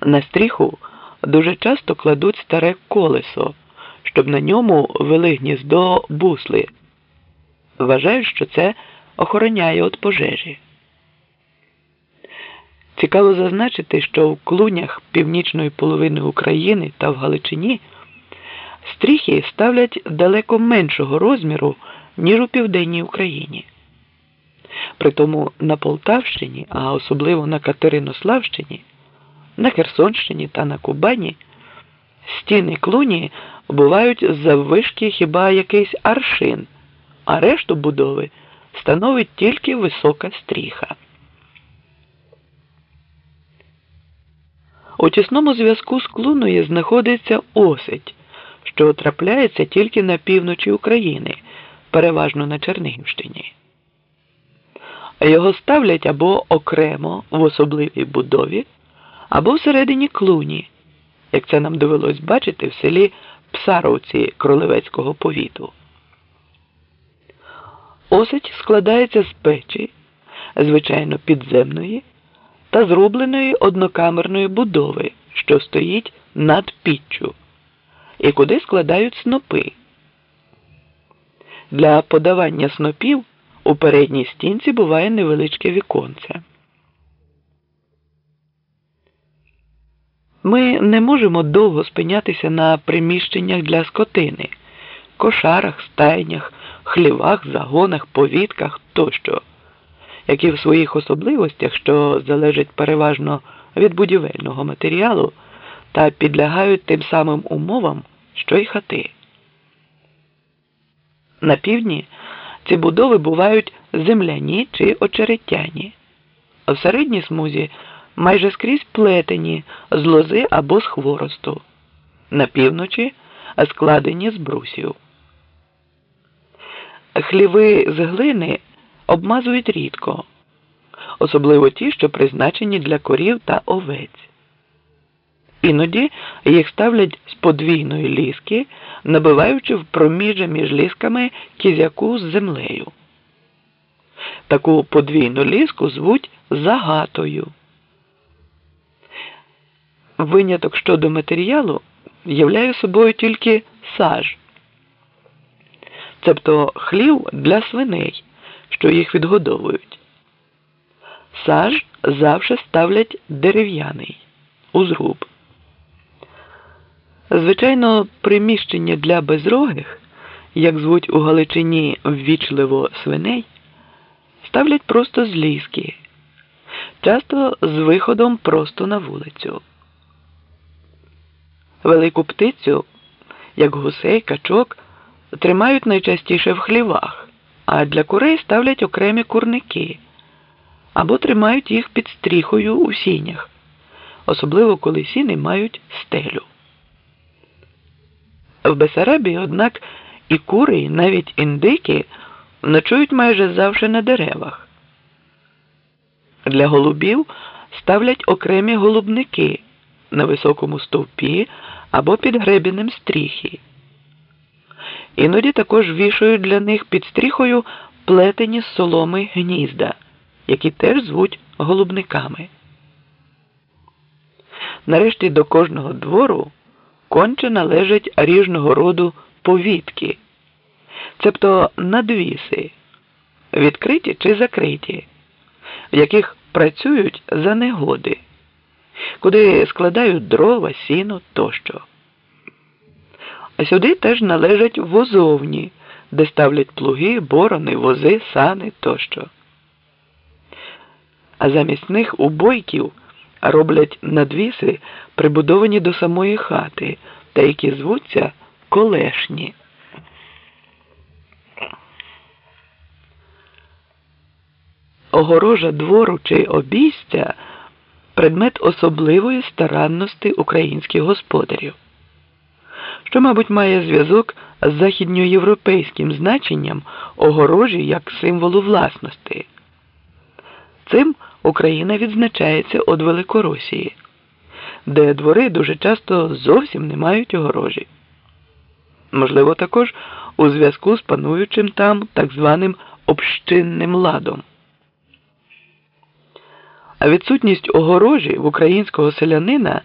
На стріху дуже часто кладуть старе колесо, щоб на ньому вели гніздо бусли. Вважають, що це охороняє від пожежі. Цікаво зазначити, що в клунях північної половини України та в Галичині стріхи ставлять далеко меншого розміру, ніж у південній Україні. Притому на Полтавщині, а особливо на Катеринославщині, на Херсонщині та на Кубані стіни клуні бувають заввишки хіба якийсь аршин, а решту будови становить тільки висока стріха. У тісному зв'язку з клуною знаходиться осить, що трапляється тільки на півночі України, переважно на Чернігівщині. Його ставлять або окремо в особливій будові, або всередині клуні, як це нам довелось бачити в селі Псаровці Кролевецького повіту. Осить складається з печі, звичайно підземної та зробленої однокамерної будови, що стоїть над піччю, і куди складають снопи. Для подавання снопів у передній стінці буває невеличке віконце. Ми не можемо довго спинятися на приміщеннях для скотини, кошарах, стайнях, хлівах, загонах, повітках тощо, які в своїх особливостях, що залежать переважно від будівельного матеріалу, та підлягають тим самим умовам, що й хати. На півдні ці будови бувають земляні чи очеретяні, а в середній смузі майже скрізь плетені з лози або з хворосту, на півночі складені з брусів. Хліви з глини обмазують рідко, особливо ті, що призначені для корів та овець. Іноді їх ставлять з подвійної ліски, набиваючи в проміжжя між лісками кізяку з землею. Таку подвійну ліску звуть загатою. Виняток щодо матеріалу являє собою тільки саж, цебто хлів для свиней, що їх відгодовують. Саж завжди ставлять дерев'яний у зруб. Звичайно, приміщення для безрогих, як звуть у Галичині ввічливо свиней, ставлять просто з ліски, часто з виходом просто на вулицю. Велику птицю, як гусей, качок, тримають найчастіше в хлівах, а для курей ставлять окремі курники або тримають їх під стріхою у сінях, особливо коли сіни мають стелю. В Бесарабії, однак, і кури, і навіть індики ночують майже завжди на деревах. Для голубів ставлять окремі голубники на високому стовпі або під гребінем стріхи. Іноді також вішають для них під стріхою плетені з соломи гнізда, які теж звуть голубниками. Нарешті до кожного двору конче належать ріжного роду повітки, цебто надвіси, відкриті чи закриті, в яких працюють за негоди, куди складають дрова, сіно тощо. А сюди теж належать возовні, де ставлять плуги, борони, вози, сани тощо. А замість них убойків роблять надвіси, прибудовані до самої хати, та які звуться колешні. Огорожа двору чи обійстя предмет особливої старанності українських господарів, що, мабуть, має зв'язок з західньоєвропейським значенням огорожі як символу власності. Цим Україна відзначається від Великоросії, де двори дуже часто зовсім не мають огорожі. Можливо, також у зв'язку з пануючим там так званим общинним ладом. А відсутність огорожі в українського селянина